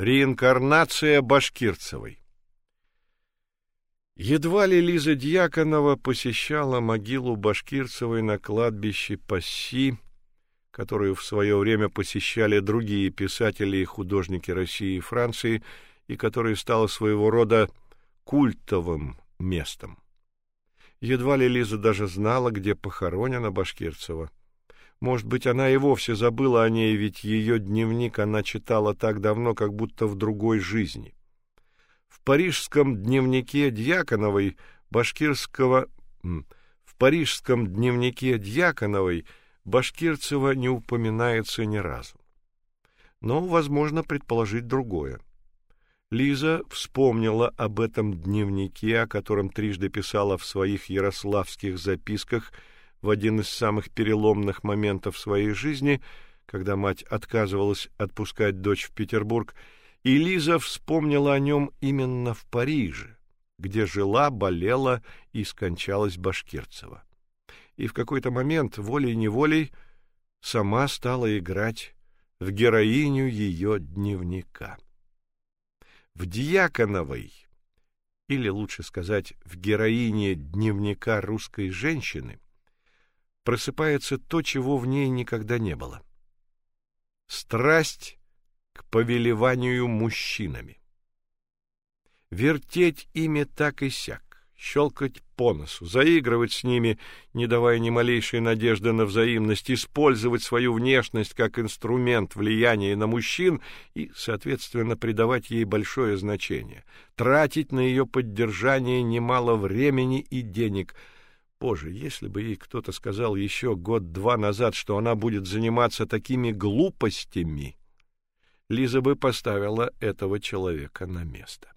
Реинкарнация Башкирцевой. Едва ли Лиза Дьяконова посещала могилу Башкирцевой на кладбище Пасси, которую в свое время посещали другие писатели и художники России и Франции, и которая стала своего рода культовым местом. Едва ли Лиза даже знала, где похоронена Башкирцева. Может быть, она и вовсе забыла о ней, ведь ее дневник она читала так давно, как будто в другой жизни. В парижском дневнике Дьяконовой башкирского в парижском дневнике Дьяконовой Башкирцева не упоминается ни разу. Но возможно предположить другое. Лиза вспомнила об этом дневнике, о котором трижды писала в своих ярославских записках в один из самых переломных моментов своей жизни, когда мать отказывалась отпускать дочь в Петербург, и Лиза вспомнила о нем именно в Париже, где жила, болела и скончалась Башкирцева. И в какой-то момент волей-неволей сама стала играть в героиню ее дневника. В Дьяконовой, или лучше сказать, в героине дневника русской женщины, просыпается то, чего в ней никогда не было. Страсть к повелеванию мужчинами. Вертеть ими так и сяк, щелкать по носу, заигрывать с ними, не давая ни малейшей надежды на взаимность, использовать свою внешность как инструмент влияния на мужчин и, соответственно, придавать ей большое значение, тратить на ее поддержание немало времени и денег – Боже, если бы ей кто-то сказал еще год-два назад, что она будет заниматься такими глупостями, Лиза бы поставила этого человека на место.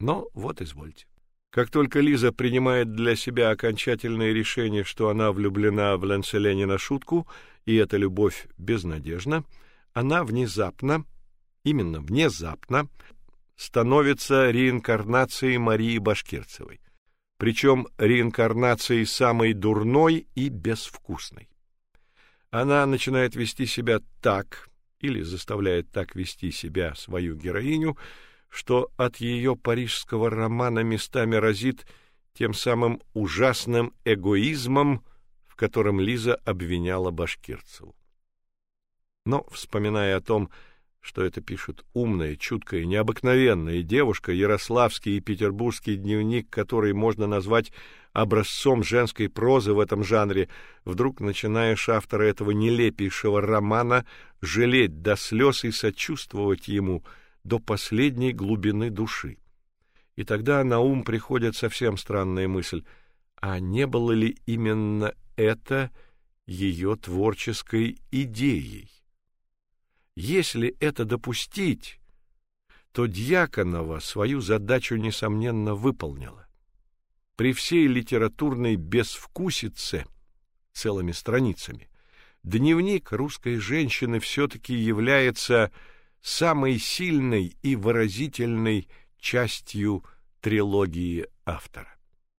Но вот извольте. Как только Лиза принимает для себя окончательное решение, что она влюблена в Ланселе на шутку, и эта любовь безнадежна, она внезапно, именно внезапно, становится реинкарнацией Марии Башкирцевой причем реинкарнацией самой дурной и безвкусной. Она начинает вести себя так, или заставляет так вести себя свою героиню, что от ее парижского романа местами разит тем самым ужасным эгоизмом, в котором Лиза обвиняла Башкирцеву. Но, вспоминая о том, что это пишет умная, чуткая, необыкновенная девушка, ярославский и петербургский дневник, который можно назвать образцом женской прозы в этом жанре, вдруг начинаешь автора этого нелепейшего романа жалеть до слез и сочувствовать ему до последней глубины души. И тогда на ум приходит совсем странная мысль: а не было ли именно это ее творческой идеей? Если это допустить, то Дьяконова свою задачу несомненно выполнила. При всей литературной безвкусице целыми страницами дневник русской женщины все таки является самой сильной и выразительной частью трилогии автора.